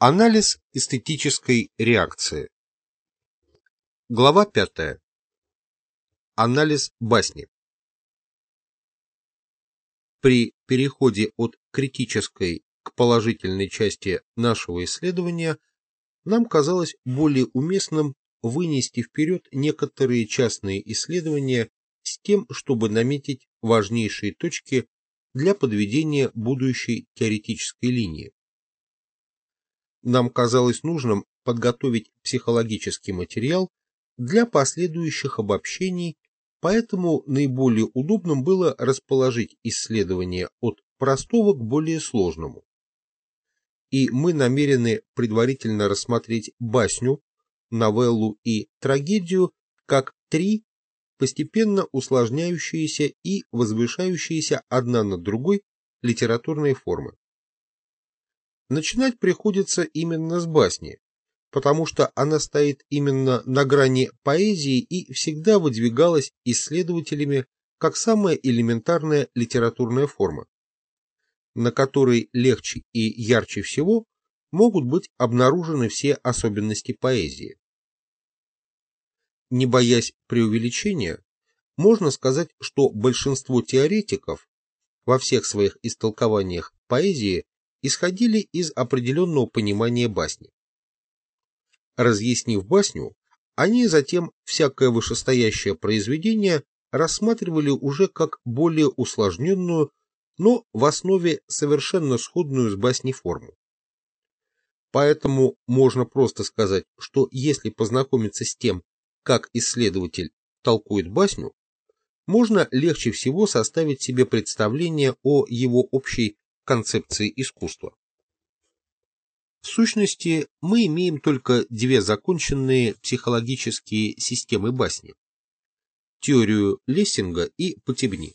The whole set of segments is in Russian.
Анализ эстетической реакции. Глава 5. Анализ басни. При переходе от критической к положительной части нашего исследования нам казалось более уместным вынести вперед некоторые частные исследования с тем, чтобы наметить важнейшие точки для подведения будущей теоретической линии нам казалось нужным подготовить психологический материал для последующих обобщений, поэтому наиболее удобным было расположить исследование от простого к более сложному. И мы намерены предварительно рассмотреть басню, новеллу и трагедию как три постепенно усложняющиеся и возвышающиеся одна над другой литературные формы. Начинать приходится именно с басни, потому что она стоит именно на грани поэзии и всегда выдвигалась исследователями как самая элементарная литературная форма, на которой легче и ярче всего могут быть обнаружены все особенности поэзии. Не боясь преувеличения, можно сказать, что большинство теоретиков во всех своих истолкованиях поэзии исходили из определенного понимания басни. Разъяснив басню, они затем всякое вышестоящее произведение рассматривали уже как более усложненную, но в основе совершенно сходную с басней форму. Поэтому можно просто сказать, что если познакомиться с тем, как исследователь толкует басню, можно легче всего составить себе представление о его общей концепции искусства. В сущности, мы имеем только две законченные психологические системы басни – теорию Лессинга и Потебни.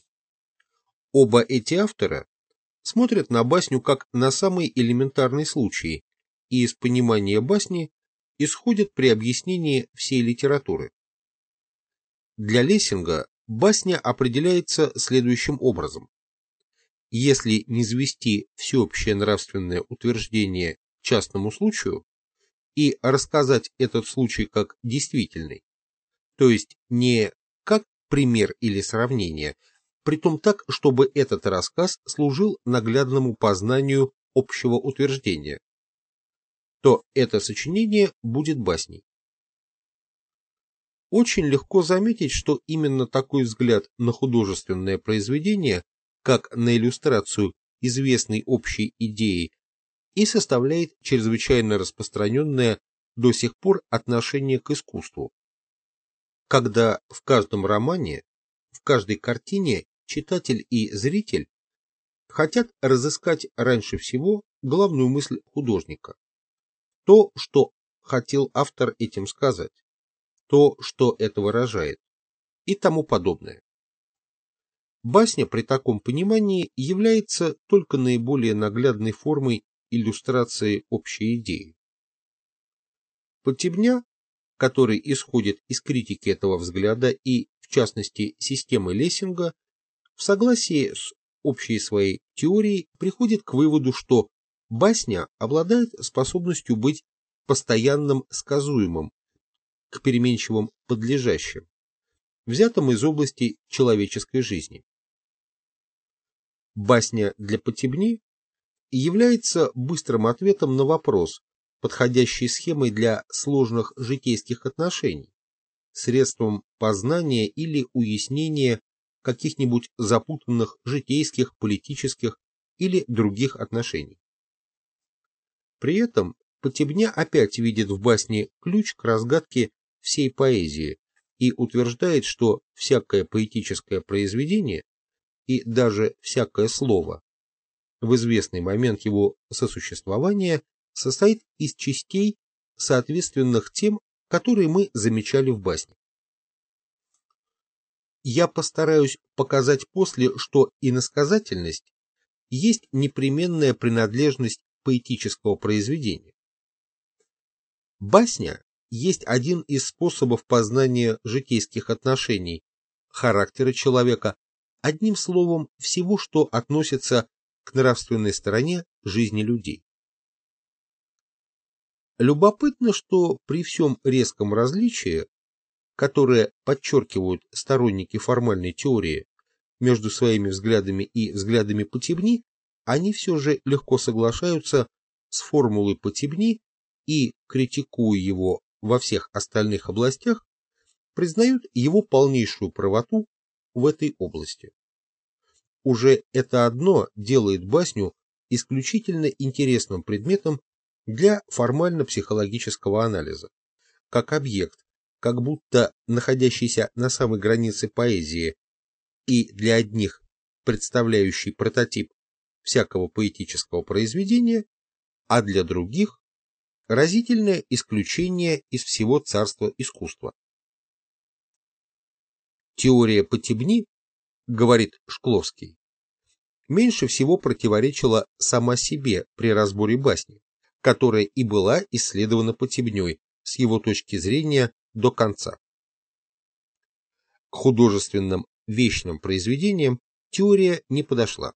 Оба эти автора смотрят на басню как на самый элементарный случай, и из понимания басни исходят при объяснении всей литературы. Для Лессинга басня определяется следующим образом если не завести всеобщее нравственное утверждение частному случаю и рассказать этот случай как действительный, то есть не как пример или сравнение, притом так, чтобы этот рассказ служил наглядному познанию общего утверждения, то это сочинение будет басней. Очень легко заметить, что именно такой взгляд на художественное произведение как на иллюстрацию известной общей идеи и составляет чрезвычайно распространенное до сих пор отношение к искусству. Когда в каждом романе, в каждой картине читатель и зритель хотят разыскать раньше всего главную мысль художника. То, что хотел автор этим сказать, то, что это выражает, и тому подобное. Басня при таком понимании является только наиболее наглядной формой иллюстрации общей идеи. Подтебня, который исходит из критики этого взгляда и, в частности, системы Лессинга, в согласии с общей своей теорией приходит к выводу, что басня обладает способностью быть постоянным сказуемым, к переменчивым подлежащим, взятым из области человеческой жизни. Басня для Потебни является быстрым ответом на вопрос, подходящей схемой для сложных житейских отношений, средством познания или уяснения каких-нибудь запутанных житейских, политических или других отношений. При этом Потебня опять видит в басне ключ к разгадке всей поэзии и утверждает, что всякое поэтическое произведение и даже всякое слово в известный момент его сосуществования состоит из частей, соответственных тем, которые мы замечали в басне. Я постараюсь показать после, что иносказательность есть непременная принадлежность поэтического произведения. Басня есть один из способов познания житейских отношений, характера человека, одним словом, всего, что относится к нравственной стороне жизни людей. Любопытно, что при всем резком различии, которое подчеркивают сторонники формальной теории между своими взглядами и взглядами Потебни, они все же легко соглашаются с формулой Потебни и, критикуя его во всех остальных областях, признают его полнейшую правоту в этой области. Уже это одно делает басню исключительно интересным предметом для формально-психологического анализа, как объект, как будто находящийся на самой границе поэзии и для одних представляющий прототип всякого поэтического произведения, а для других разительное исключение из всего царства искусства. Теория Потебни, говорит Шкловский, меньше всего противоречила сама себе при разборе басни, которая и была исследована Потебней с его точки зрения до конца. К художественным вечным произведениям теория не подошла,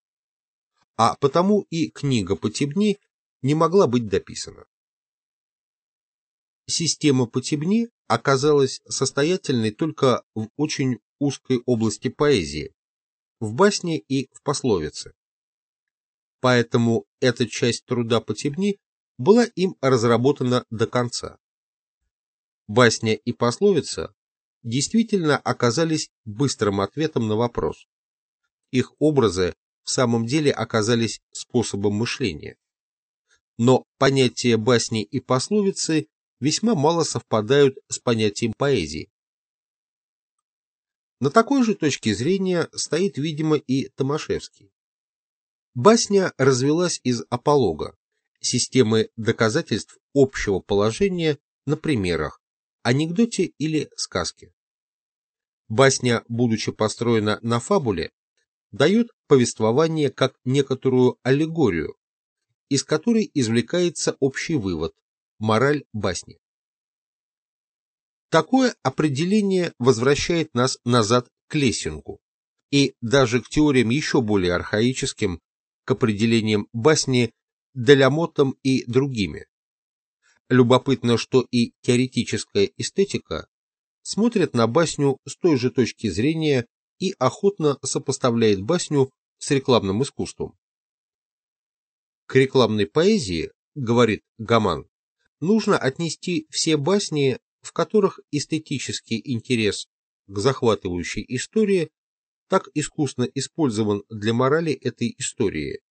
а потому и книга Потебни не могла быть дописана. Система Потебни оказалась состоятельной только в очень узкой области поэзии, в басне и в пословице. Поэтому эта часть труда Потебни была им разработана до конца. Басня и пословица действительно оказались быстрым ответом на вопрос. Их образы в самом деле оказались способом мышления. Но понятия басни и пословицы весьма мало совпадают с понятием поэзии. На такой же точке зрения стоит, видимо, и Томашевский. Басня развелась из аполога, системы доказательств общего положения на примерах, анекдоте или сказке. Басня, будучи построена на фабуле, дает повествование как некоторую аллегорию, из которой извлекается общий вывод, мораль басни. Такое определение возвращает нас назад к Лессингу и даже к теориям еще более архаическим, к определениям басни Делямотом и другими. Любопытно, что и теоретическая эстетика смотрит на басню с той же точки зрения и охотно сопоставляет басню с рекламным искусством. К рекламной поэзии, говорит Гаман, нужно отнести все басни, в которых эстетический интерес к захватывающей истории так искусно использован для морали этой истории.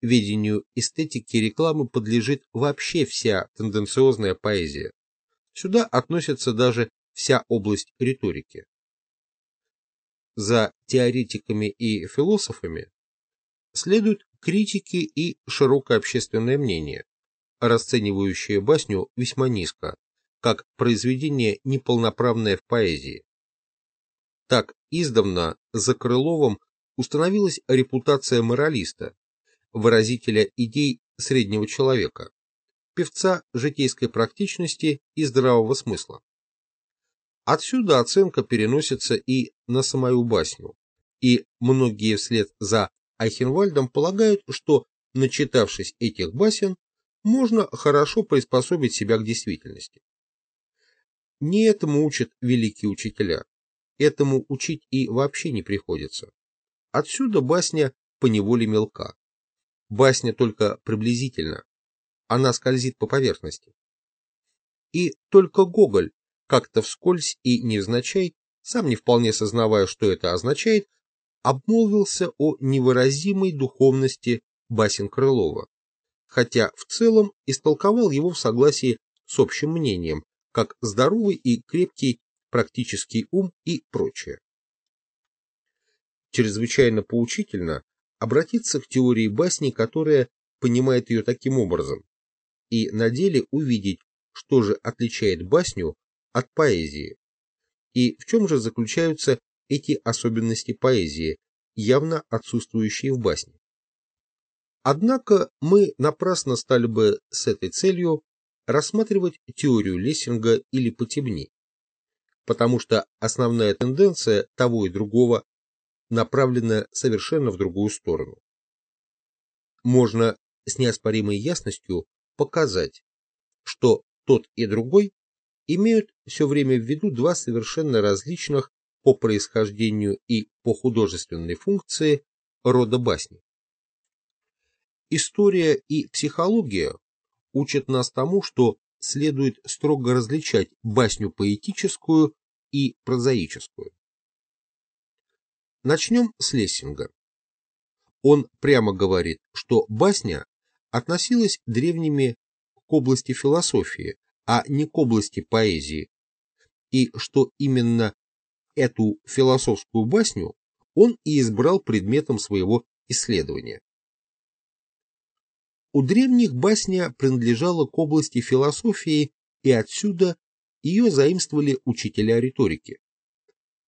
Ведению эстетики рекламы подлежит вообще вся тенденциозная поэзия. Сюда относится даже вся область риторики. За теоретиками и философами следуют критики и широкое общественное мнение, расценивающее басню весьма низко, как произведение неполноправное в поэзии. Так издавна за Крыловым установилась репутация моралиста, выразителя идей среднего человека, певца житейской практичности и здравого смысла. Отсюда оценка переносится и на самую басню, и многие вслед за Айхенвальдом полагают, что, начитавшись этих басен, можно хорошо приспособить себя к действительности. Не этому учат великие учителя. Этому учить и вообще не приходится. Отсюда басня поневоле мелка. Басня только приблизительно. Она скользит по поверхности. И только Гоголь, как-то вскользь и невзначай, сам не вполне сознавая, что это означает, обмолвился о невыразимой духовности басен Крылова, хотя в целом истолковал его в согласии с общим мнением, как здоровый и крепкий практический ум и прочее. Чрезвычайно поучительно обратиться к теории басни, которая понимает ее таким образом, и на деле увидеть, что же отличает басню от поэзии, и в чем же заключаются эти особенности поэзии, явно отсутствующие в басне. Однако мы напрасно стали бы с этой целью рассматривать теорию Лессинга или Потебни, потому что основная тенденция того и другого направлена совершенно в другую сторону. Можно с неоспоримой ясностью показать, что тот и другой имеют все время в виду два совершенно различных по происхождению и по художественной функции рода басни. История и психология учат нас тому, что следует строго различать басню поэтическую и прозаическую. Начнем с Лессинга. Он прямо говорит, что басня относилась древними к области философии, а не к области поэзии, и что именно эту философскую басню он и избрал предметом своего исследования. У древних басня принадлежала к области философии, и отсюда ее заимствовали учителя риторики.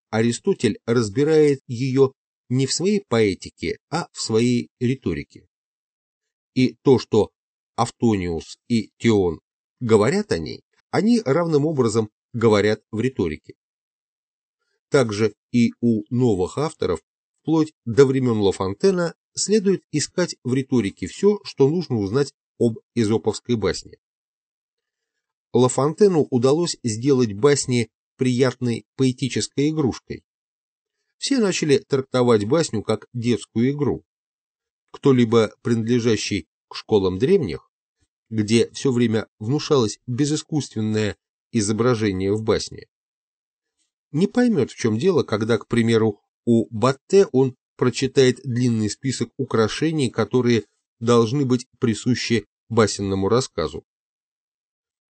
Аристотель разбирает ее не в своей поэтике, а в своей риторике. И то, что Автониус и Теон говорят о ней, они равным образом говорят в риторике. Также и у новых авторов, вплоть до времен Лафонтена, следует искать в риторике все, что нужно узнать об изоповской басне. Лафонтену удалось сделать басни приятной поэтической игрушкой. Все начали трактовать басню как детскую игру. Кто-либо, принадлежащий к школам древних, где все время внушалось безыскусственное изображение в басне, не поймет, в чем дело, когда, к примеру, у Батте он прочитает длинный список украшений, которые должны быть присущи басенному рассказу.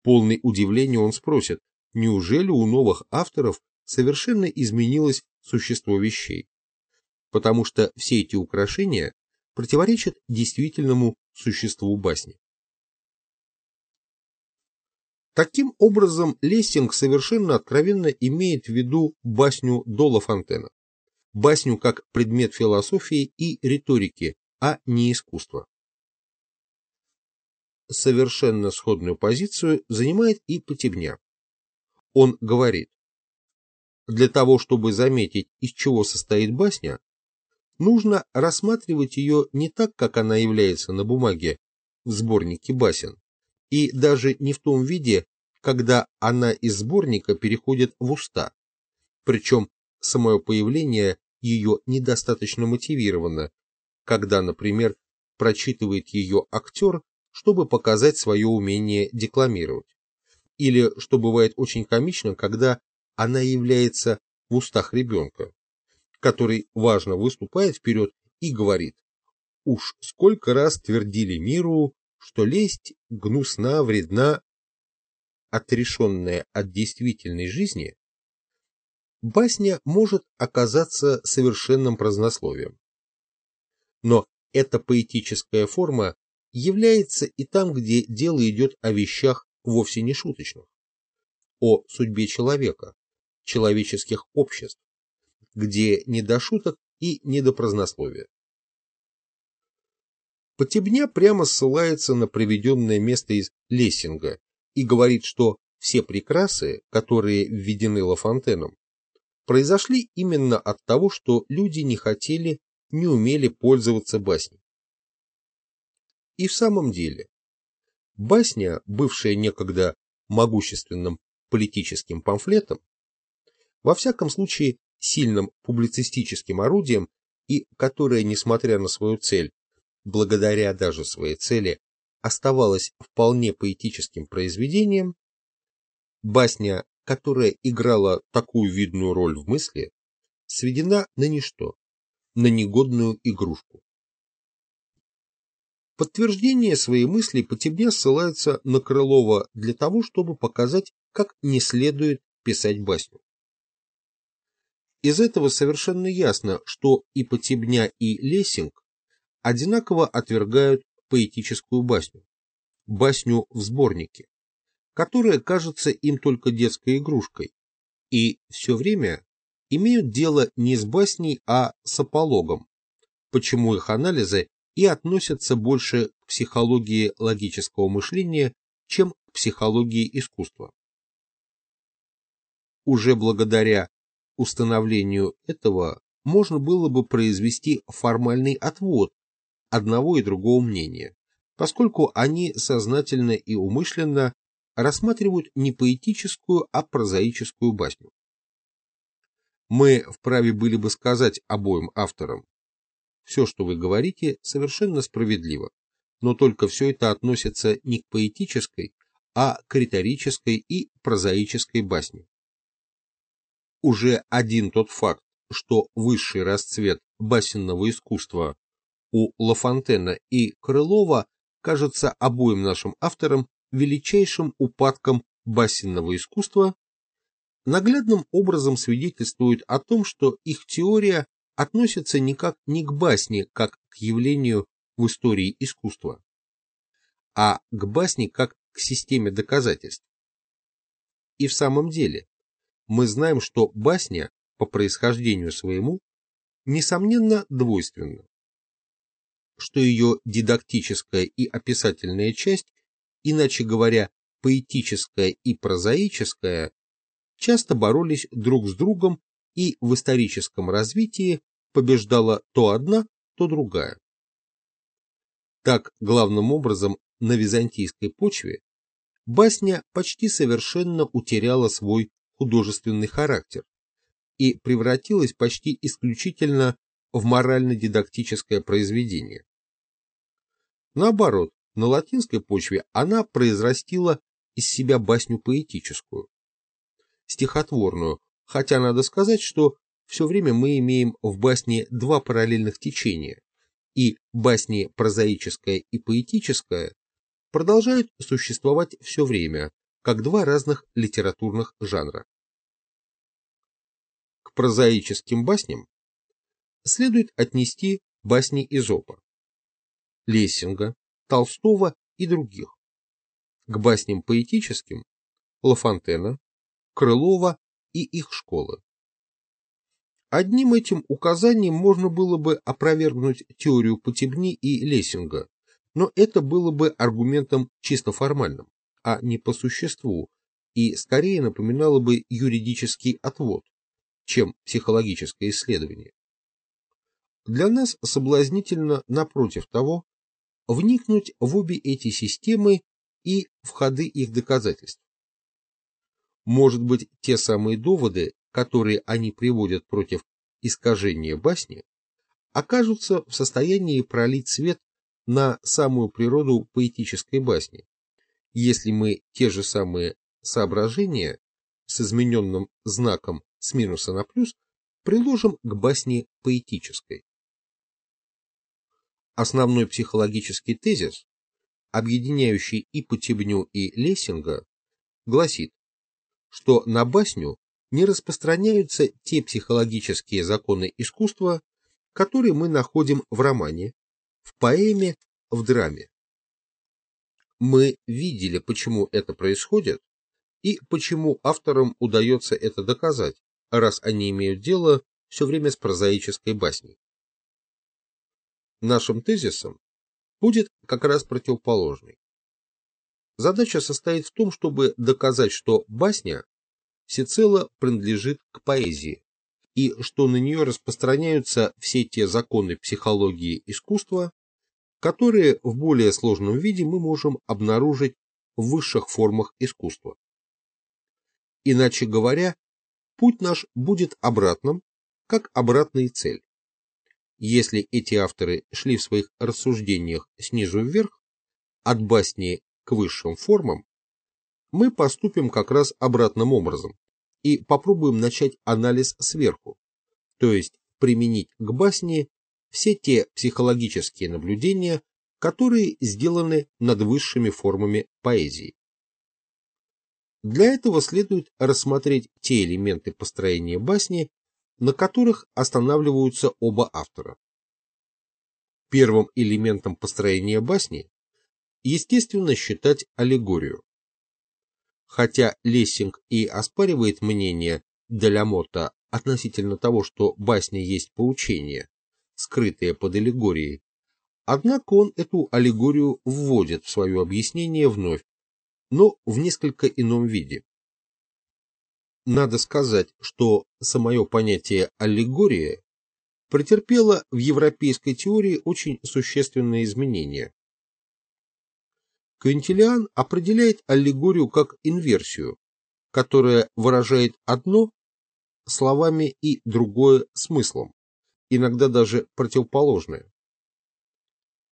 Полный удивления он спросит, неужели у новых авторов совершенно изменилось существо вещей? Потому что все эти украшения противоречат действительному существу басни. Таким образом, Лессинг совершенно откровенно имеет в виду басню Дола Фонтена. Басню как предмет философии и риторики, а не искусства. Совершенно сходную позицию занимает и Потебня. Он говорит, для того, чтобы заметить, из чего состоит басня, нужно рассматривать ее не так, как она является на бумаге в сборнике басен, и даже не в том виде, когда она из сборника переходит в уста. Причем самое появление ее недостаточно мотивировано, когда, например, прочитывает ее актер, чтобы показать свое умение декламировать. Или, что бывает очень комично, когда она является в устах ребенка, который важно выступает вперед и говорит «Уж сколько раз твердили миру, что лесть гнусна, вредна, отрешенная от действительной жизни, басня может оказаться совершенным празднословием. Но эта поэтическая форма является и там, где дело идет о вещах вовсе не шуточных, о судьбе человека, человеческих обществ, где не до шуток и не до празднословия. Потебня прямо ссылается на приведенное место из Лессинга и говорит, что все прекрасы, которые введены Лафонтеном, произошли именно от того, что люди не хотели, не умели пользоваться басней. И в самом деле, басня, бывшая некогда могущественным политическим памфлетом, во всяком случае сильным публицистическим орудием и которая, несмотря на свою цель, благодаря даже своей цели, оставалась вполне поэтическим произведением, басня, которая играла такую видную роль в мысли, сведена на ничто, на негодную игрушку. Подтверждение своей мысли Потебня ссылается на Крылова для того, чтобы показать, как не следует писать басню. Из этого совершенно ясно, что и Потебня, и Лессинг одинаково отвергают поэтическую басню, басню в сборнике, которая кажется им только детской игрушкой, и все время имеют дело не с басней, а с апологом, почему их анализы и относятся больше к психологии логического мышления, чем к психологии искусства. Уже благодаря установлению этого можно было бы произвести формальный отвод одного и другого мнения, поскольку они сознательно и умышленно рассматривают не поэтическую, а прозаическую басню. Мы вправе были бы сказать обоим авторам, все, что вы говорите, совершенно справедливо, но только все это относится не к поэтической, а к риторической и прозаической басне. Уже один тот факт, что высший расцвет басенного искусства у Лафонтена и Крылова кажется обоим нашим авторам величайшим упадком басенного искусства, наглядным образом свидетельствует о том, что их теория относится никак не к басне, как к явлению в истории искусства, а к басне как к системе доказательств. И в самом деле, мы знаем, что басня по происхождению своему несомненно двойственна, что ее дидактическая и описательная часть, иначе говоря, поэтическая и прозаическая, часто боролись друг с другом и в историческом развитии побеждала то одна, то другая. Так, главным образом, на византийской почве басня почти совершенно утеряла свой художественный характер и превратилась почти исключительно в морально-дидактическое произведение. Наоборот, на латинской почве она произрастила из себя басню поэтическую, стихотворную, хотя надо сказать, что все время мы имеем в басне два параллельных течения, и басни прозаическая и поэтическая продолжают существовать все время, как два разных литературных жанра. К прозаическим басням следует отнести басни Изопа, Лессинга, Толстого и других. К басням поэтическим – Лафонтена, Крылова и их школы. Одним этим указанием можно было бы опровергнуть теорию Потебни и Лессинга, но это было бы аргументом чисто формальным, а не по существу, и скорее напоминало бы юридический отвод, чем психологическое исследование. Для нас соблазнительно, напротив того, вникнуть в обе эти системы и в ходы их доказательств. Может быть, те самые доводы, которые они приводят против искажения басни, окажутся в состоянии пролить свет на самую природу поэтической басни, если мы те же самые соображения с измененным знаком с минуса на плюс приложим к басне поэтической. Основной психологический тезис, объединяющий и Потебню, и Лессинга, гласит, что на басню не распространяются те психологические законы искусства, которые мы находим в романе, в поэме, в драме. Мы видели, почему это происходит, и почему авторам удается это доказать, раз они имеют дело все время с прозаической басней. Нашим тезисом будет как раз противоположный. Задача состоит в том, чтобы доказать, что басня всецело принадлежит к поэзии, и что на нее распространяются все те законы психологии искусства, которые в более сложном виде мы можем обнаружить в высших формах искусства. Иначе говоря, путь наш будет обратным, как обратная цель. Если эти авторы шли в своих рассуждениях снизу вверх, от басни к высшим формам, мы поступим как раз обратным образом и попробуем начать анализ сверху, то есть применить к басне все те психологические наблюдения, которые сделаны над высшими формами поэзии. Для этого следует рассмотреть те элементы построения басни, на которых останавливаются оба автора. Первым элементом построения басни естественно считать аллегорию. Хотя Лессинг и оспаривает мнение Делямота относительно того, что басня есть поучение, скрытое под аллегорией, однако он эту аллегорию вводит в свое объяснение вновь, но в несколько ином виде. Надо сказать, что самое понятие аллегория претерпело в европейской теории очень существенные изменения. Квинтилиан определяет аллегорию как инверсию, которая выражает одно словами и другое смыслом, иногда даже противоположное.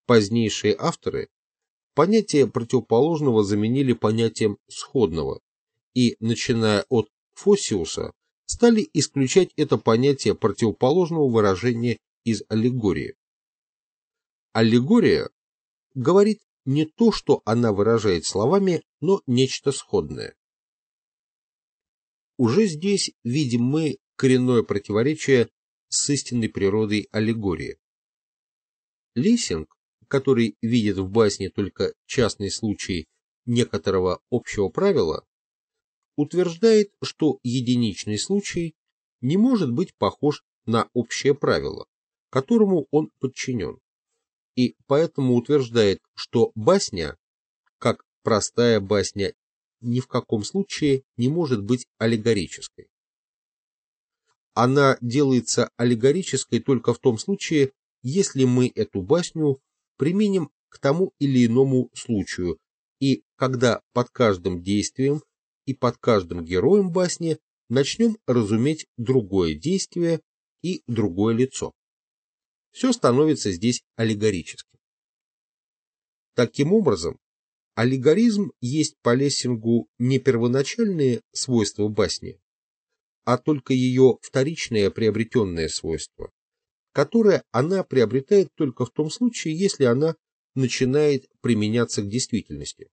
Позднейшие авторы понятие противоположного заменили понятием сходного, и, начиная от Фоссиуса, стали исключать это понятие противоположного выражения из аллегории. Аллегория говорит не то, что она выражает словами, но нечто сходное. Уже здесь видим мы коренное противоречие с истинной природой аллегории. Лессинг, который видит в басне только частный случай некоторого общего правила, утверждает, что единичный случай не может быть похож на общее правило, которому он подчинен, и поэтому утверждает, что басня, как простая басня, ни в каком случае не может быть аллегорической. Она делается аллегорической только в том случае, если мы эту басню применим к тому или иному случаю, и когда под каждым действием и под каждым героем басни начнем разуметь другое действие и другое лицо. Все становится здесь аллегорическим. Таким образом, аллегоризм есть по Лессингу не первоначальные свойства басни, а только ее вторичное приобретенное свойство, которое она приобретает только в том случае, если она начинает применяться к действительности.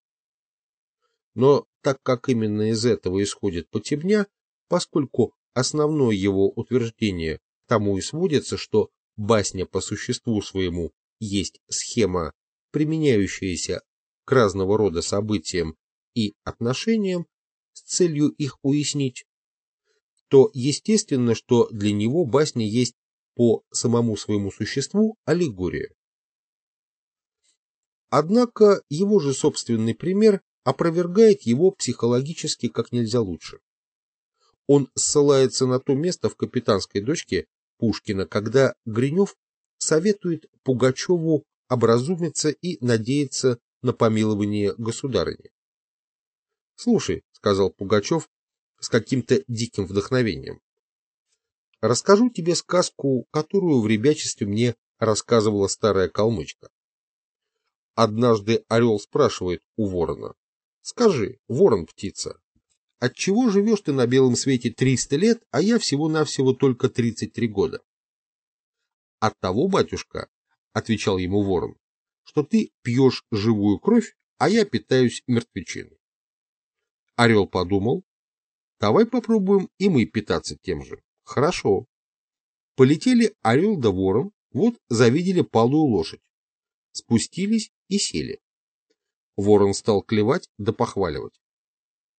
Но так как именно из этого исходит потебня, поскольку основное его утверждение тому и сводится, что басня по существу своему есть схема, применяющаяся к разного рода событиям и отношениям с целью их уяснить, то естественно, что для него басня есть по самому своему существу аллегория. Однако его же собственный пример опровергает его психологически как нельзя лучше. Он ссылается на то место в «Капитанской дочке» Пушкина, когда Гринев советует Пугачеву образумиться и надеяться на помилование государыни. «Слушай», — сказал Пугачев с каким-то диким вдохновением, — «расскажу тебе сказку, которую в ребячестве мне рассказывала старая калмычка. Однажды орел спрашивает у ворона, «Скажи, ворон-птица, отчего живешь ты на белом свете 300 лет, а я всего-навсего только 33 года?» «От того, батюшка, — отвечал ему ворон, — что ты пьешь живую кровь, а я питаюсь мертвечиной. Орел подумал, давай попробуем и мы питаться тем же. Хорошо. Полетели орел да ворон, вот завидели палую лошадь. Спустились и сели. Ворон стал клевать да похваливать.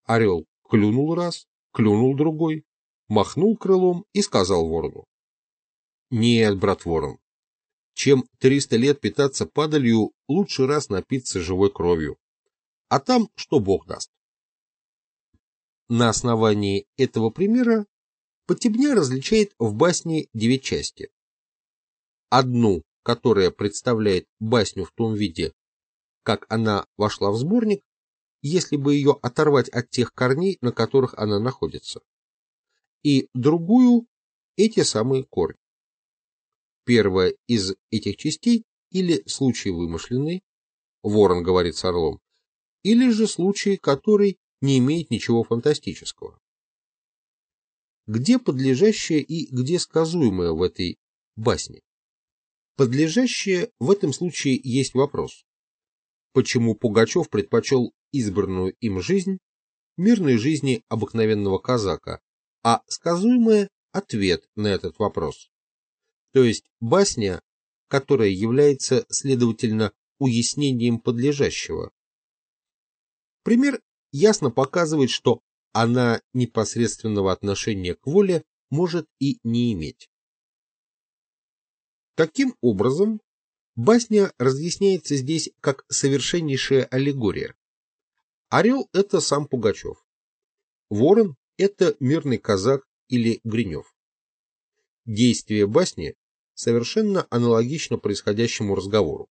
Орел клюнул раз, клюнул другой, махнул крылом и сказал ворону. Нет, брат ворон, чем 300 лет питаться падалью, лучше раз напиться живой кровью. А там что Бог даст. На основании этого примера Потебня различает в басне девять части. Одну, которая представляет басню в том виде, как она вошла в сборник, если бы ее оторвать от тех корней, на которых она находится. И другую – эти самые корни. Первая из этих частей или случай вымышленный, ворон говорит с орлом, или же случай, который не имеет ничего фантастического. Где подлежащее и где сказуемое в этой басне? Подлежащее в этом случае есть вопрос. Почему Пугачев предпочел избранную им жизнь мирной жизни обыкновенного казака, а сказуемое – ответ на этот вопрос то есть басня, которая является, следовательно, уяснением подлежащего. Пример ясно показывает, что она непосредственного отношения к воле может и не иметь. Таким образом, басня разъясняется здесь как совершеннейшая аллегория. Орел – это сам Пугачев. Ворон – это мирный казак или Гринев. Действие басни совершенно аналогично происходящему разговору.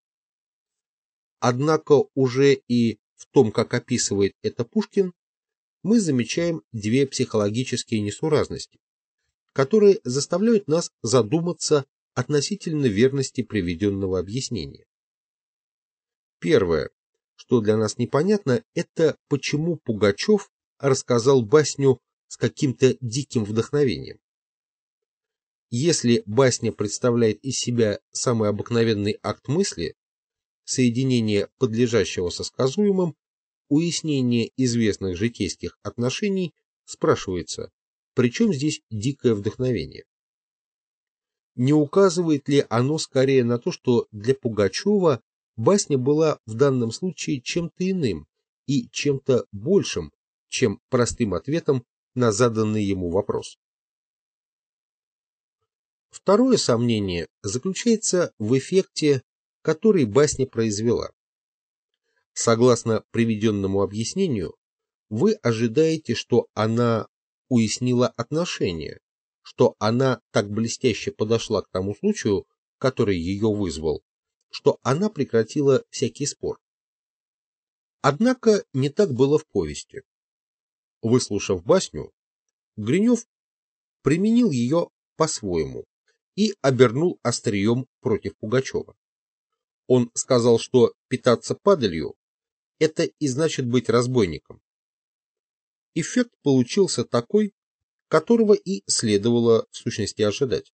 Однако уже и в том, как описывает это Пушкин, мы замечаем две психологические несуразности, которые заставляют нас задуматься относительно верности приведенного объяснения. Первое, что для нас непонятно, это почему Пугачев рассказал басню с каким-то диким вдохновением. Если басня представляет из себя самый обыкновенный акт мысли, соединение подлежащего со сказуемым, уяснение известных житейских отношений, спрашивается, при чем здесь дикое вдохновение? Не указывает ли оно скорее на то, что для Пугачева басня была в данном случае чем-то иным и чем-то большим, чем простым ответом на заданный ему вопрос? Второе сомнение заключается в эффекте, который басня произвела. Согласно приведенному объяснению, вы ожидаете, что она уяснила отношения, что она так блестяще подошла к тому случаю, который ее вызвал, что она прекратила всякий спор. Однако не так было в повести. Выслушав басню, Гринев применил ее по-своему и обернул острием против Пугачева. Он сказал, что питаться падалью – это и значит быть разбойником. Эффект получился такой, которого и следовало в сущности ожидать.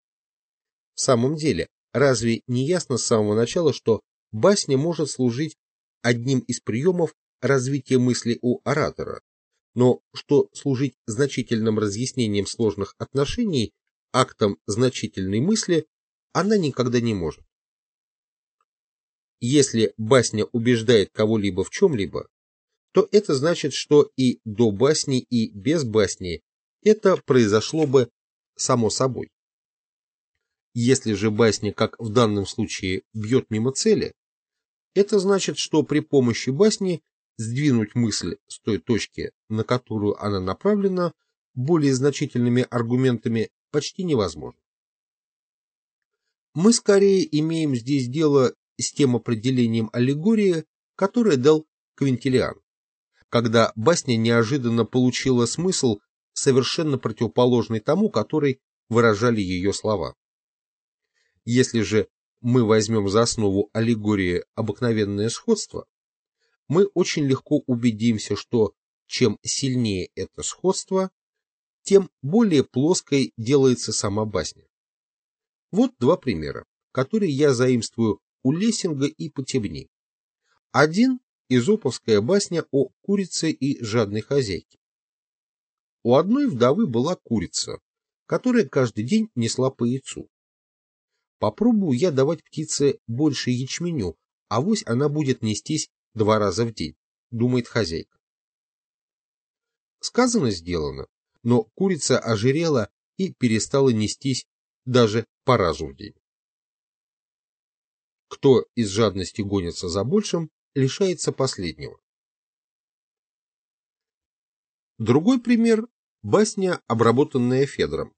В самом деле, разве не ясно с самого начала, что басня может служить одним из приемов развития мысли у оратора, но что служить значительным разъяснением сложных отношений, актом значительной мысли, она никогда не может. Если басня убеждает кого-либо в чем-либо, то это значит, что и до басни, и без басни это произошло бы само собой. Если же басня, как в данном случае, бьет мимо цели, это значит, что при помощи басни сдвинуть мысль с той точки, на которую она направлена, более значительными аргументами почти невозможно. Мы скорее имеем здесь дело с тем определением аллегории, которое дал Квинтилиан, когда басня неожиданно получила смысл, совершенно противоположный тому, который выражали ее слова. Если же мы возьмем за основу аллегории обыкновенное сходство, мы очень легко убедимся, что чем сильнее это сходство, тем более плоской делается сама басня. Вот два примера, которые я заимствую у Лессинга и Потебни. Один – изоповская басня о курице и жадной хозяйке. У одной вдовы была курица, которая каждый день несла по яйцу. Попробую я давать птице больше ячменю, а вось она будет нестись два раза в день, думает хозяйка. Сказано, сделано, но курица ожирела и перестала нестись даже по разу в день. Кто из жадности гонится за большим, лишается последнего. Другой пример – басня, обработанная Федором.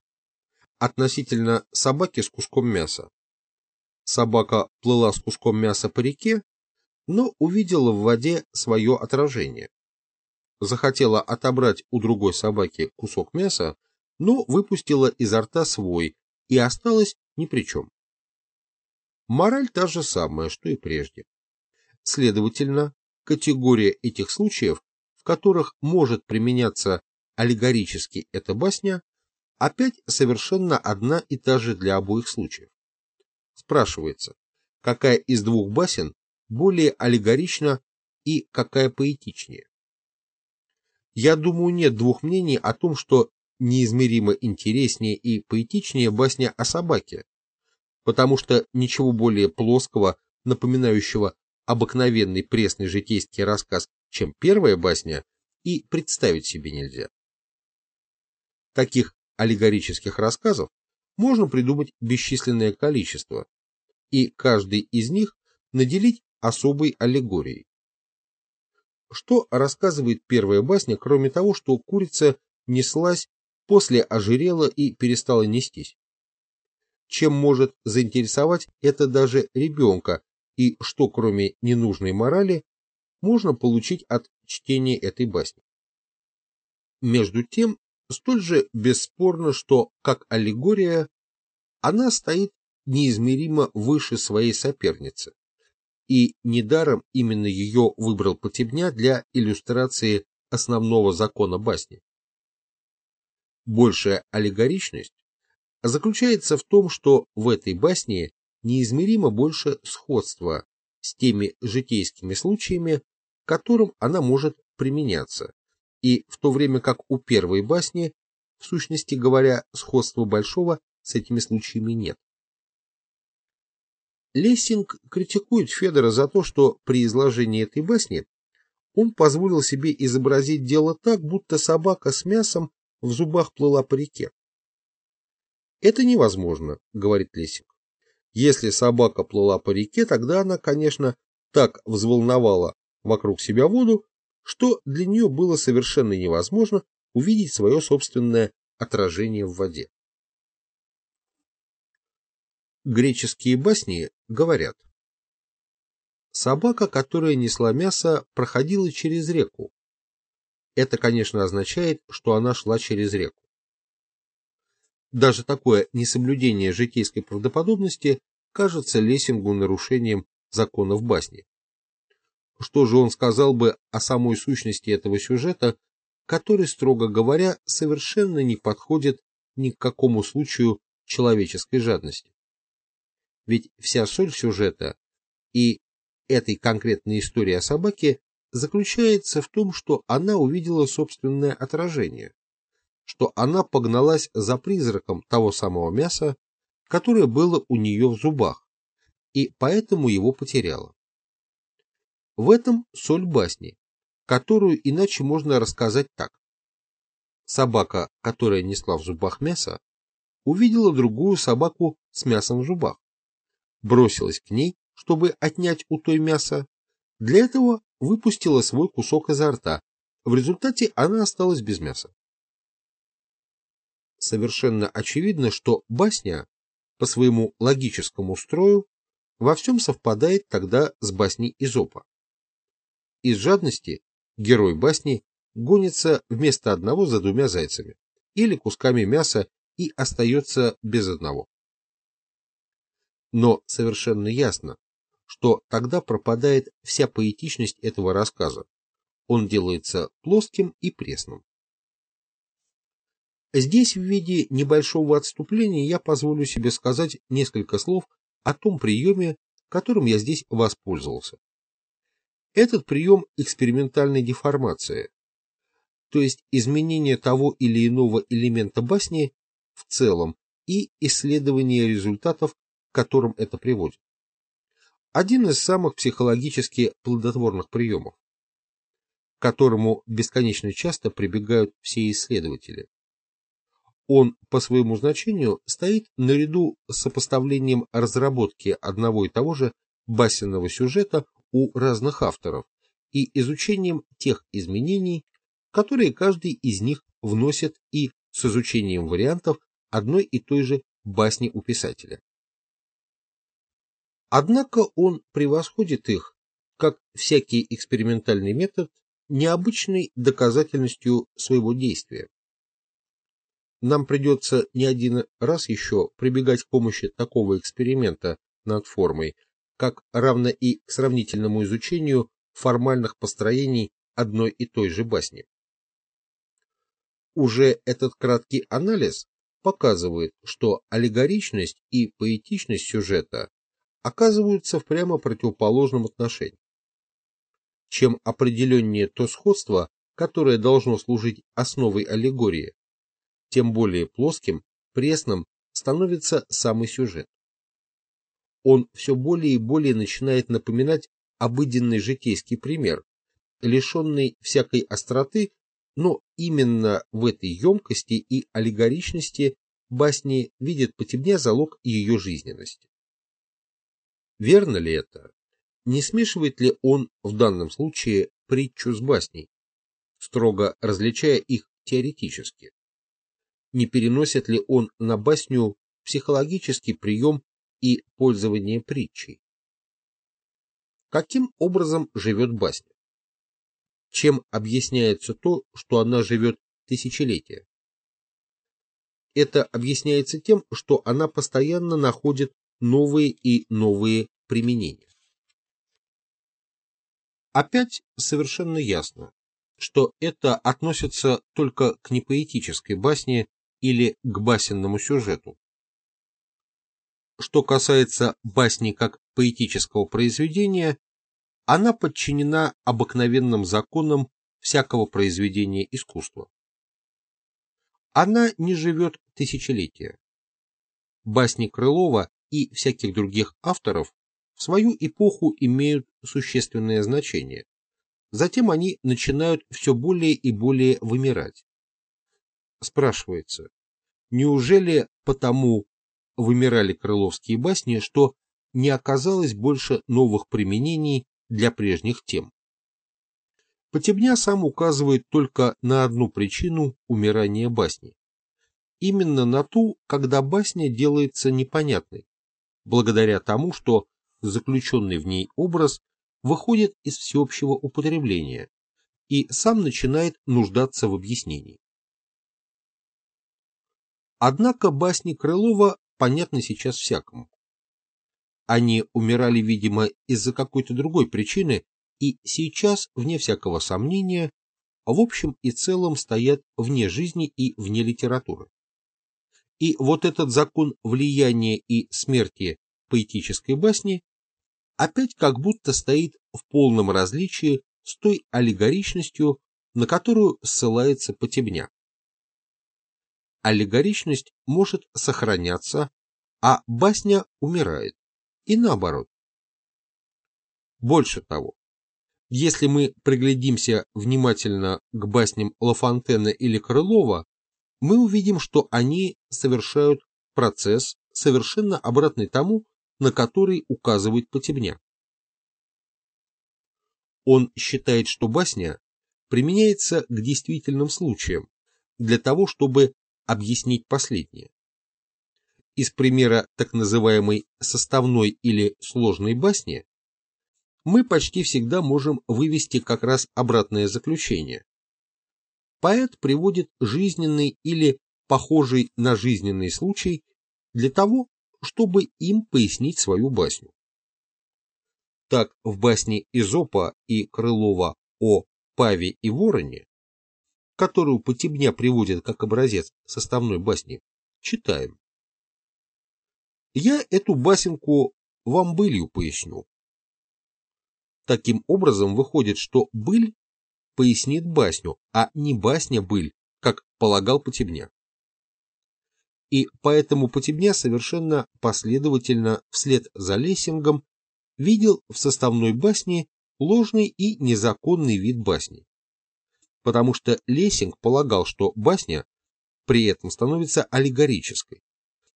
Относительно собаки с куском мяса. Собака плыла с куском мяса по реке, но увидела в воде свое отражение. Захотела отобрать у другой собаки кусок мяса, но выпустила изо рта свой и осталась ни при чем. Мораль та же самая, что и прежде. Следовательно, категория этих случаев, в которых может применяться аллегорически эта басня, опять совершенно одна и та же для обоих случаев. Спрашивается, какая из двух басен более аллегорична и какая поэтичнее. Я думаю, нет двух мнений о том, что неизмеримо интереснее и поэтичнее басня о собаке, потому что ничего более плоского, напоминающего обыкновенный пресный житейский рассказ, чем первая басня, и представить себе нельзя. Таких аллегорических рассказов можно придумать бесчисленное количество, и каждый из них наделить особой аллегорией. Что рассказывает первая басня, кроме того, что курица неслась, после ожирела и перестала нестись? Чем может заинтересовать это даже ребенка, и что, кроме ненужной морали, можно получить от чтения этой басни. Между тем, столь же бесспорно, что, как аллегория, она стоит неизмеримо выше своей соперницы, и недаром именно ее выбрал Потебня для иллюстрации основного закона басни. Большая аллегоричность заключается в том, что в этой басне неизмеримо больше сходства с теми житейскими случаями, к которым она может применяться, и в то время как у первой басни, в сущности говоря, сходства большого с этими случаями нет. Лессинг критикует Федора за то, что при изложении этой басни он позволил себе изобразить дело так, будто собака с мясом в зубах плыла по реке. «Это невозможно», — говорит Лессинг. Если собака плыла по реке, тогда она, конечно, так взволновала вокруг себя воду, что для нее было совершенно невозможно увидеть свое собственное отражение в воде. Греческие басни говорят, собака, которая несла мясо, проходила через реку. Это, конечно, означает, что она шла через реку. Даже такое несоблюдение житейской правдоподобности кажется Лессингу нарушением законов басни. Что же он сказал бы о самой сущности этого сюжета, который, строго говоря, совершенно не подходит ни к какому случаю человеческой жадности? Ведь вся соль сюжета и этой конкретной истории о собаке заключается в том, что она увидела собственное отражение, что она погналась за призраком того самого мяса, которое было у нее в зубах, и поэтому его потеряла. В этом соль басни, которую иначе можно рассказать так. Собака, которая несла в зубах мясо, увидела другую собаку с мясом в зубах, бросилась к ней, чтобы отнять у той мясо, для этого выпустила свой кусок изо рта, в результате она осталась без мяса совершенно очевидно, что басня по своему логическому строю во всем совпадает тогда с басней Изопа. Из жадности герой басни гонится вместо одного за двумя зайцами или кусками мяса и остается без одного. Но совершенно ясно, что тогда пропадает вся поэтичность этого рассказа. Он делается плоским и пресным. Здесь в виде небольшого отступления я позволю себе сказать несколько слов о том приеме, которым я здесь воспользовался. Этот прием экспериментальной деформации, то есть изменение того или иного элемента басни в целом и исследование результатов, к которым это приводит. Один из самых психологически плодотворных приемов, к которому бесконечно часто прибегают все исследователи. Он по своему значению стоит наряду с сопоставлением разработки одного и того же басенного сюжета у разных авторов и изучением тех изменений, которые каждый из них вносит и с изучением вариантов одной и той же басни у писателя. Однако он превосходит их, как всякий экспериментальный метод, необычной доказательностью своего действия нам придется не один раз еще прибегать к помощи такого эксперимента над формой, как равно и к сравнительному изучению формальных построений одной и той же басни. Уже этот краткий анализ показывает, что аллегоричность и поэтичность сюжета оказываются в прямо противоположном отношении. Чем определеннее то сходство, которое должно служить основой аллегории, тем более плоским, пресным становится самый сюжет. Он все более и более начинает напоминать обыденный житейский пример, лишенный всякой остроты, но именно в этой емкости и аллегоричности басни видит Потебня залог ее жизненности. Верно ли это? Не смешивает ли он в данном случае притчу с басней, строго различая их теоретически? не переносит ли он на басню психологический прием и пользование притчей. Каким образом живет басня? чем объясняется то, что она живет тысячелетия. Это объясняется тем, что она постоянно находит новые и новые применения. Опять совершенно ясно, что это относится только к непоэтической басне или к басенному сюжету. Что касается басни как поэтического произведения, она подчинена обыкновенным законам всякого произведения искусства. Она не живет тысячелетия. Басни Крылова и всяких других авторов в свою эпоху имеют существенное значение. Затем они начинают все более и более вымирать. Спрашивается, неужели потому вымирали крыловские басни, что не оказалось больше новых применений для прежних тем? Потебня сам указывает только на одну причину умирания басни. Именно на ту, когда басня делается непонятной, благодаря тому, что заключенный в ней образ выходит из всеобщего употребления и сам начинает нуждаться в объяснении. Однако басни Крылова понятны сейчас всякому. Они умирали, видимо, из-за какой-то другой причины, и сейчас, вне всякого сомнения, в общем и целом стоят вне жизни и вне литературы. И вот этот закон влияния и смерти поэтической басни опять как будто стоит в полном различии с той аллегоричностью, на которую ссылается Потебня. Аллегоричность может сохраняться, а басня умирает, и наоборот. Больше того, если мы приглядимся внимательно к басням Лафонтена или Крылова, мы увидим, что они совершают процесс, совершенно обратный тому, на который указывает Потебня. Он считает, что басня применяется к действительным случаям для того, чтобы объяснить последнее. Из примера так называемой составной или сложной басни мы почти всегда можем вывести как раз обратное заключение. Поэт приводит жизненный или похожий на жизненный случай для того, чтобы им пояснить свою басню. Так в басне Изопа и Крылова о Паве и Вороне, которую Потебня приводит как образец составной басни, читаем. Я эту басенку вам былью поясню. Таким образом выходит, что быль пояснит басню, а не басня-быль, как полагал Потебня и поэтому Потебня совершенно последовательно вслед за Лессингом видел в составной басне ложный и незаконный вид басни. Потому что Лессинг полагал, что басня при этом становится аллегорической,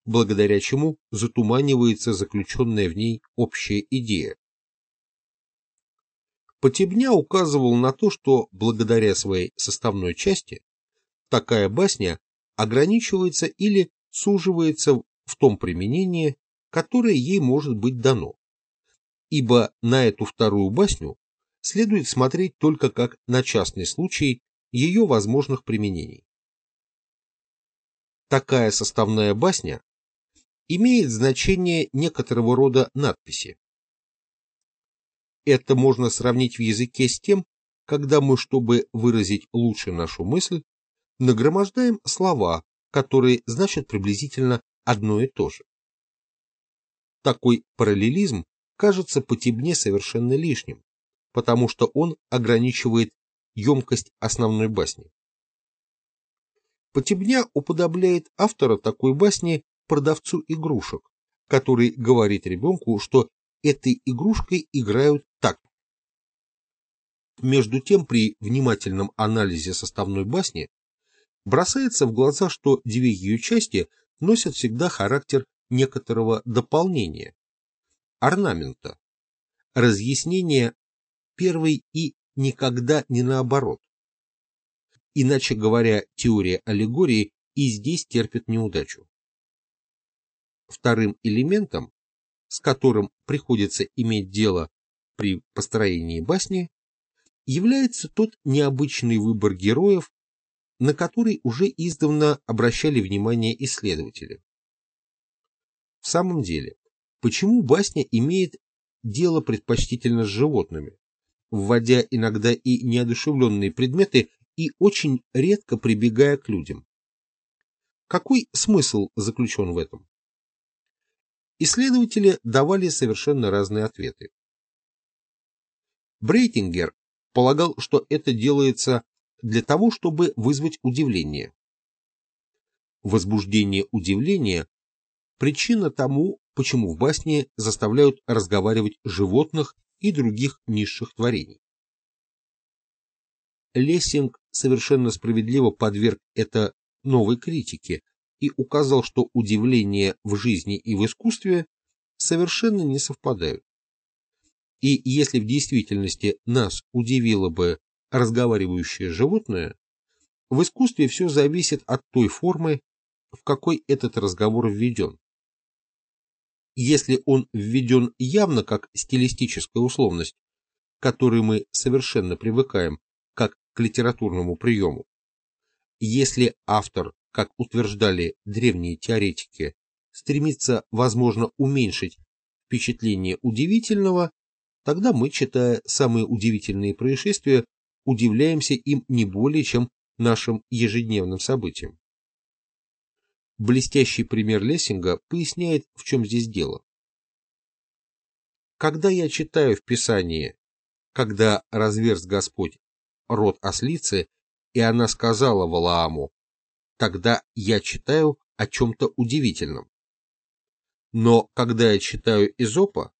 благодаря чему затуманивается заключенная в ней общая идея. Потебня указывал на то, что благодаря своей составной части такая басня ограничивается или суживается в том применении, которое ей может быть дано. Ибо на эту вторую басню следует смотреть только как на частный случай ее возможных применений. Такая составная басня имеет значение некоторого рода надписи. Это можно сравнить в языке с тем, когда мы, чтобы выразить лучше нашу мысль, нагромождаем слова, которые значат приблизительно одно и то же. Такой параллелизм кажется Потебне совершенно лишним, потому что он ограничивает емкость основной басни. Потебня уподобляет автора такой басни продавцу игрушек, который говорит ребенку, что этой игрушкой играют так. Между тем, при внимательном анализе составной басни бросается в глаза, что две ее части носят всегда характер некоторого дополнения, орнамента, разъяснения первой и никогда не наоборот. Иначе говоря, теория аллегории и здесь терпит неудачу. Вторым элементом, с которым приходится иметь дело при построении басни, является тот необычный выбор героев, на который уже издавна обращали внимание исследователи. В самом деле, почему басня имеет дело предпочтительно с животными, вводя иногда и неодушевленные предметы и очень редко прибегая к людям? Какой смысл заключен в этом? Исследователи давали совершенно разные ответы. Брейтингер полагал, что это делается для того, чтобы вызвать удивление. Возбуждение удивления – причина тому, почему в басне заставляют разговаривать животных и других низших творений. Лессинг совершенно справедливо подверг это новой критике и указал, что удивление в жизни и в искусстве совершенно не совпадают. И если в действительности нас удивило бы разговаривающее животное, в искусстве все зависит от той формы, в какой этот разговор введен. Если он введен явно как стилистическая условность, к которой мы совершенно привыкаем, как к литературному приему, если автор, как утверждали древние теоретики, стремится, возможно, уменьшить впечатление удивительного, тогда мы, читая самые удивительные происшествия, удивляемся им не более, чем нашим ежедневным событиям. Блестящий пример Лессинга поясняет, в чем здесь дело. Когда я читаю в Писании, когда разверз Господь рот ослицы, и она сказала Валааму, тогда я читаю о чем-то удивительном. Но когда я читаю Изопа,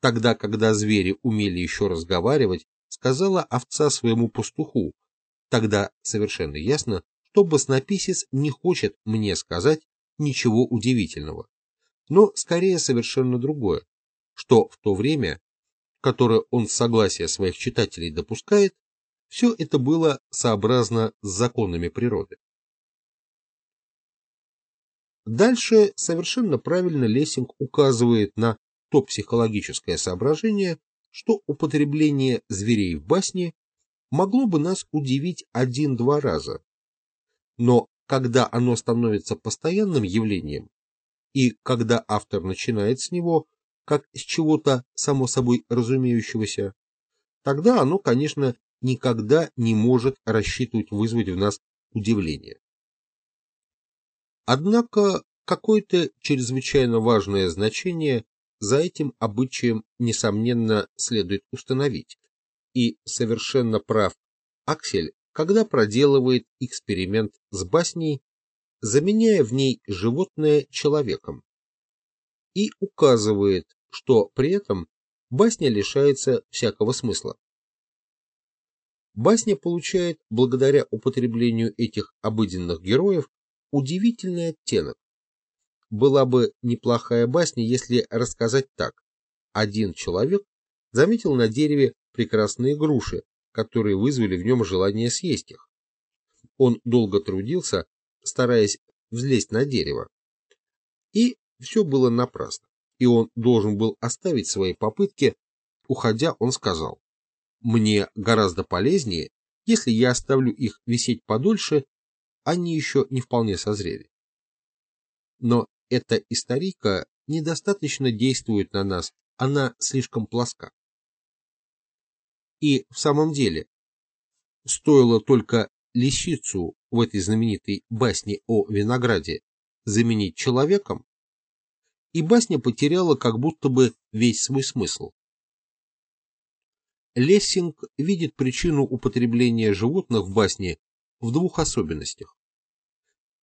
тогда, когда звери умели еще разговаривать, сказала овца своему пастуху, тогда совершенно ясно, что баснописец не хочет мне сказать ничего удивительного, но скорее совершенно другое, что в то время, которое он с согласия своих читателей допускает, все это было сообразно с законами природы. Дальше совершенно правильно Лессинг указывает на то психологическое соображение, что употребление зверей в басне могло бы нас удивить один-два раза. Но когда оно становится постоянным явлением, и когда автор начинает с него, как с чего-то само собой разумеющегося, тогда оно, конечно, никогда не может рассчитывать вызвать в нас удивление. Однако какое-то чрезвычайно важное значение за этим обычаем, несомненно, следует установить. И совершенно прав Аксель, когда проделывает эксперимент с басней, заменяя в ней животное человеком, и указывает, что при этом басня лишается всякого смысла. Басня получает, благодаря употреблению этих обыденных героев, удивительный оттенок, была бы неплохая басня, если рассказать так. Один человек заметил на дереве прекрасные груши, которые вызвали в нем желание съесть их. Он долго трудился, стараясь взлезть на дерево. И все было напрасно, и он должен был оставить свои попытки. Уходя, он сказал, «Мне гораздо полезнее, если я оставлю их висеть подольше, они еще не вполне созрели». Но эта историка недостаточно действует на нас, она слишком плоска. И в самом деле, стоило только лисицу в этой знаменитой басне о винограде заменить человеком, и басня потеряла как будто бы весь свой смысл. Лессинг видит причину употребления животных в басне в двух особенностях.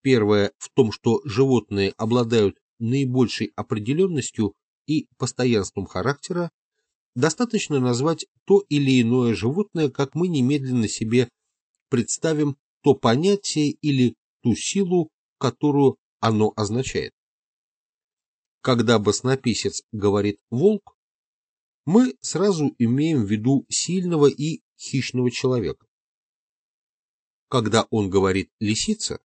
Первое в том, что животные обладают наибольшей определенностью и постоянством характера, достаточно назвать то или иное животное, как мы немедленно себе представим то понятие или ту силу, которую оно означает. Когда баснописец говорит «волк», мы сразу имеем в виду сильного и хищного человека. Когда он говорит «лисица»,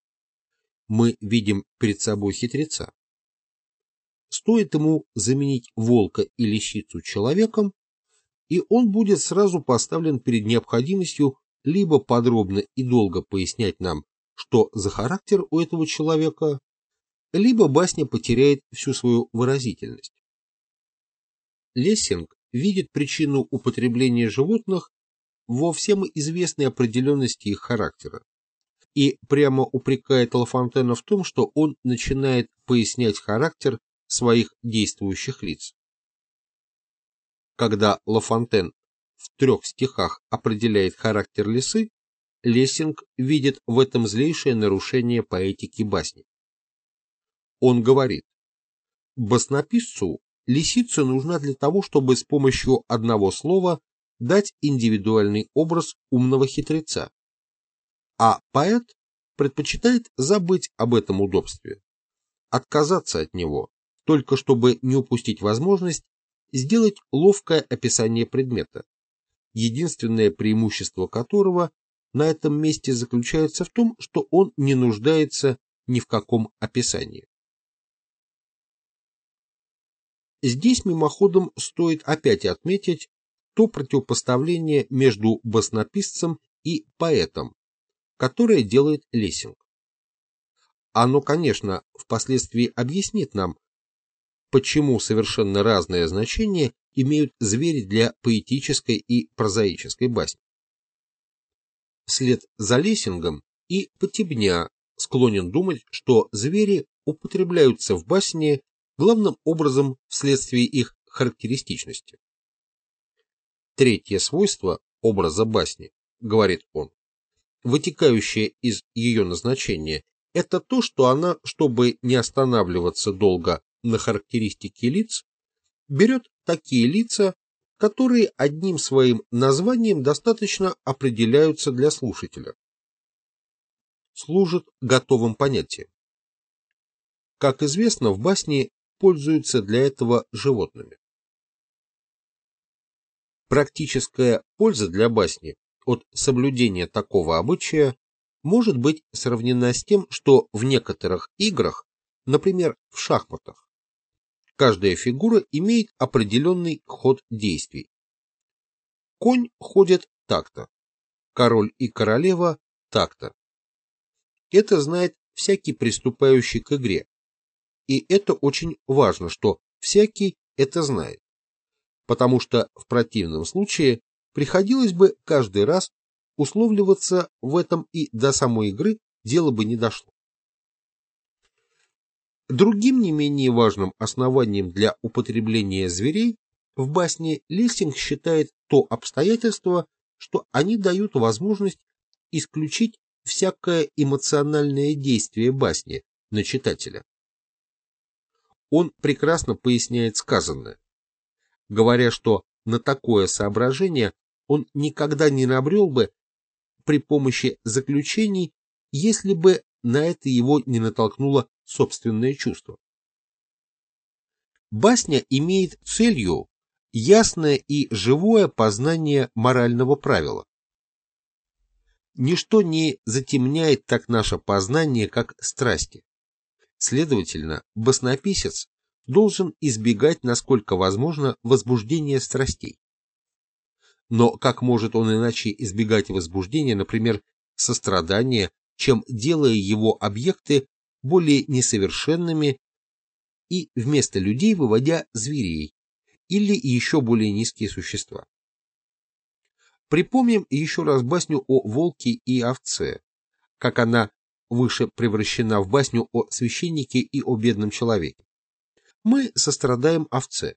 мы видим перед собой хитреца. Стоит ему заменить волка и лисицу человеком, и он будет сразу поставлен перед необходимостью либо подробно и долго пояснять нам, что за характер у этого человека, либо басня потеряет всю свою выразительность. Лессинг видит причину употребления животных во всем известной определенности их характера и прямо упрекает Лафонтена в том, что он начинает пояснять характер своих действующих лиц. Когда Лафонтен в трех стихах определяет характер лисы, Лессинг видит в этом злейшее нарушение поэтики басни. Он говорит, баснописцу лисица нужна для того, чтобы с помощью одного слова дать индивидуальный образ умного хитреца, а поэт предпочитает забыть об этом удобстве, отказаться от него, только чтобы не упустить возможность сделать ловкое описание предмета, единственное преимущество которого на этом месте заключается в том, что он не нуждается ни в каком описании. Здесь мимоходом стоит опять отметить то противопоставление между баснописцем и поэтом, которое делает Лессинг. Оно, конечно, впоследствии объяснит нам, почему совершенно разное значение имеют звери для поэтической и прозаической басни. Вслед за Лессингом и Потебня склонен думать, что звери употребляются в басне главным образом вследствие их характеристичности. Третье свойство образа басни, говорит он, вытекающее из ее назначения, это то, что она, чтобы не останавливаться долго на характеристике лиц, берет такие лица, которые одним своим названием достаточно определяются для слушателя. Служат готовым понятием. Как известно, в басне пользуются для этого животными. Практическая польза для басни от соблюдения такого обычая может быть сравнена с тем, что в некоторых играх, например, в шахматах, каждая фигура имеет определенный ход действий. Конь ходит так-то, король и королева так-то. Это знает всякий приступающий к игре. И это очень важно, что всякий это знает, потому что в противном случае приходилось бы каждый раз условливаться в этом и до самой игры дело бы не дошло. Другим не менее важным основанием для употребления зверей в басне Лессинг считает то обстоятельство, что они дают возможность исключить всякое эмоциональное действие басни на читателя. Он прекрасно поясняет сказанное, говоря, что на такое соображение он никогда не набрел бы при помощи заключений, если бы на это его не натолкнуло собственное чувство. Басня имеет целью ясное и живое познание морального правила. Ничто не затемняет так наше познание, как страсти. Следовательно, баснописец должен избегать, насколько возможно, возбуждения страстей. Но как может он иначе избегать возбуждения, например, сострадания, чем делая его объекты более несовершенными и вместо людей выводя зверей или еще более низкие существа. Припомним еще раз басню о волке и овце, как она выше превращена в басню о священнике и о бедном человеке. Мы сострадаем овце.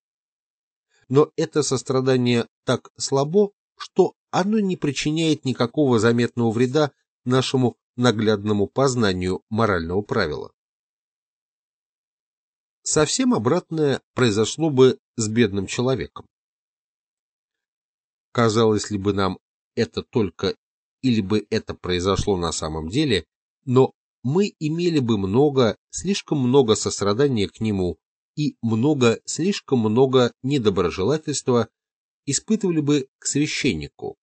Но это сострадание так слабо, что оно не причиняет никакого заметного вреда нашему наглядному познанию морального правила. Совсем обратное произошло бы с бедным человеком. Казалось ли бы нам это только или бы это произошло на самом деле, но мы имели бы много, слишком много сострадания к нему и много, слишком много недоброжелательства испытывали бы к священнику,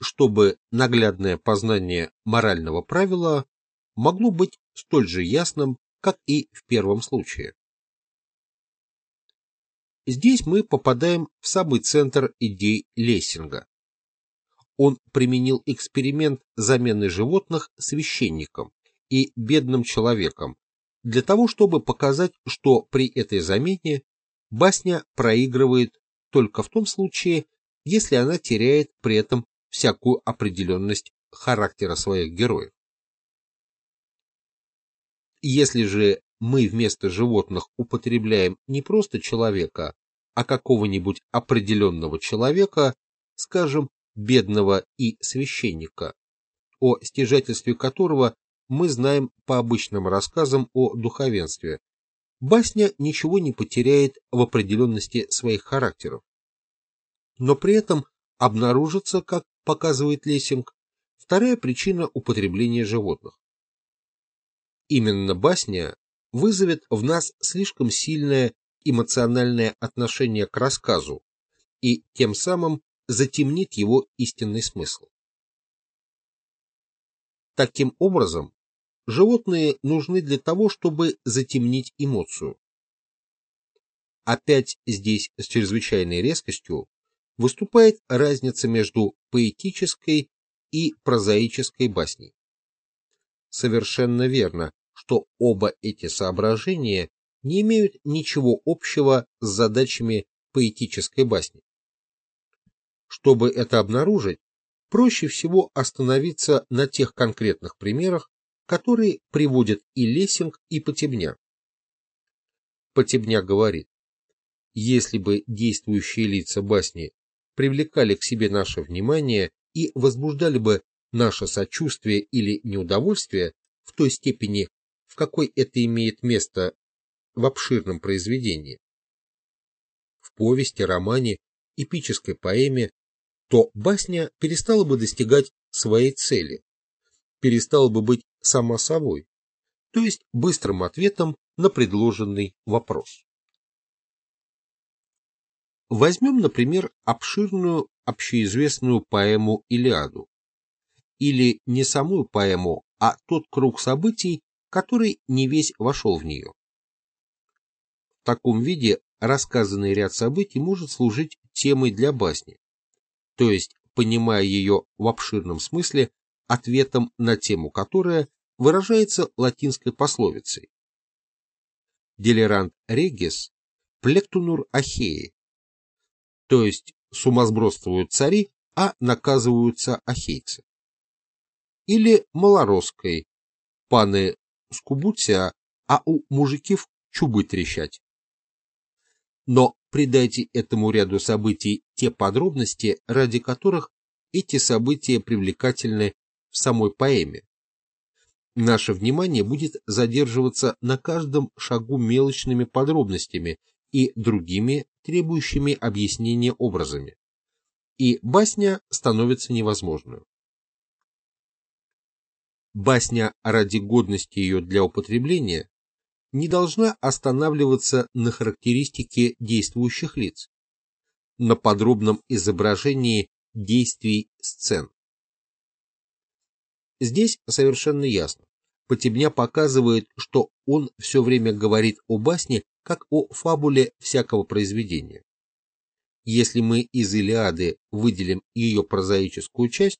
чтобы наглядное познание морального правила могло быть столь же ясным, как и в первом случае. Здесь мы попадаем в самый центр идей Лессинга. Он применил эксперимент замены животных священником и бедным человеком для того, чтобы показать, что при этой замене басня проигрывает только в том случае, если она теряет при этом всякую определенность характера своих героев. Если же мы вместо животных употребляем не просто человека, а какого-нибудь определенного человека, скажем, бедного и священника, о стяжательстве которого мы знаем по обычным рассказам о духовенстве, басня ничего не потеряет в определенности своих характеров. Но при этом обнаружится, как показывает Лессинг, вторая причина употребления животных. Именно басня вызовет в нас слишком сильное эмоциональное отношение к рассказу и тем самым затемнит его истинный смысл. Таким образом, животные нужны для того, чтобы затемнить эмоцию. Опять здесь с чрезвычайной резкостью выступает разница между поэтической и прозаической басней. Совершенно верно, что оба эти соображения не имеют ничего общего с задачами поэтической басни. Чтобы это обнаружить, проще всего остановиться на тех конкретных примерах, которые приводят и Лессинг, и Потебня. Потебня говорит, если бы действующие лица басни привлекали к себе наше внимание и возбуждали бы наше сочувствие или неудовольствие в той степени, в какой это имеет место в обширном произведении, в повести, романе, эпической поэме, то басня перестала бы достигать своей цели, перестала бы быть сама собой, то есть быстрым ответом на предложенный вопрос. Возьмем, например, обширную общеизвестную поэму «Илиаду», или не саму поэму, а тот круг событий, который не весь вошел в нее. В таком виде рассказанный ряд событий может служить темой для басни, то есть, понимая ее в обширном смысле, ответом на тему, которая выражается латинской пословицей «Делерант регис плектунур ахеи», то есть сумасбродствуют цари, а наказываются ахейцы. Или малоросской «Паны скубутся, а у мужиків чубы трещать». Но придайте этому ряду событий те подробности, ради которых эти события привлекательны в самой поэме. Наше внимание будет задерживаться на каждом шагу мелочными подробностями и другими, требующими объяснения образами. И басня становится невозможной. Басня ради годности ее для употребления не должна останавливаться на характеристике действующих лиц, на подробном изображении действий сцен. Здесь совершенно ясно. Потебня показывает, что он все время говорит о басне как о фабуле всякого произведения. Если мы из Илиады выделим ее прозаическую часть,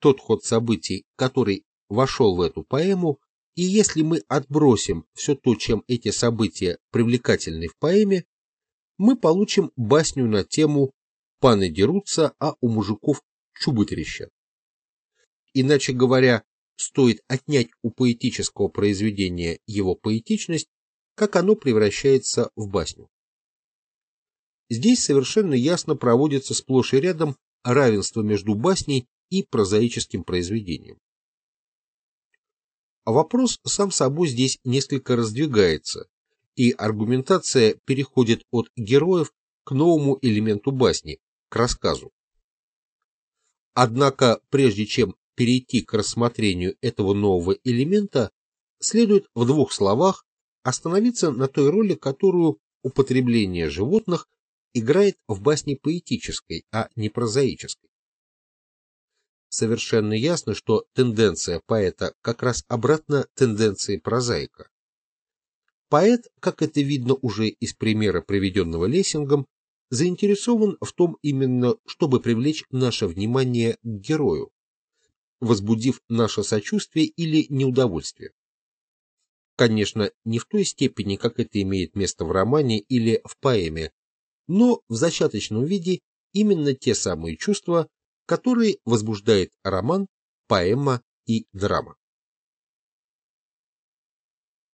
тот ход событий, который вошел в эту поэму, и если мы отбросим все то, чем эти события привлекательны в поэме, мы получим басню на тему «Паны дерутся, а у мужиков чубы трещат». Иначе говоря, стоит отнять у поэтического произведения его поэтичность, как оно превращается в басню. Здесь совершенно ясно проводится сплошь и рядом равенство между басней и прозаическим произведением. Вопрос сам собой здесь несколько раздвигается, и аргументация переходит от героев к новому элементу басни, к рассказу. Однако, прежде чем перейти к рассмотрению этого нового элемента, следует в двух словах остановиться на той роли, которую употребление животных играет в басне поэтической, а не прозаической. Совершенно ясно, что тенденция поэта как раз обратна тенденции прозаика. Поэт, как это видно уже из примера, приведенного Лессингом, заинтересован в том именно, чтобы привлечь наше внимание к герою, возбудив наше сочувствие или неудовольствие. Конечно, не в той степени, как это имеет место в романе или в поэме, но в зачаточном виде именно те самые чувства, которые возбуждает роман, поэма и драма.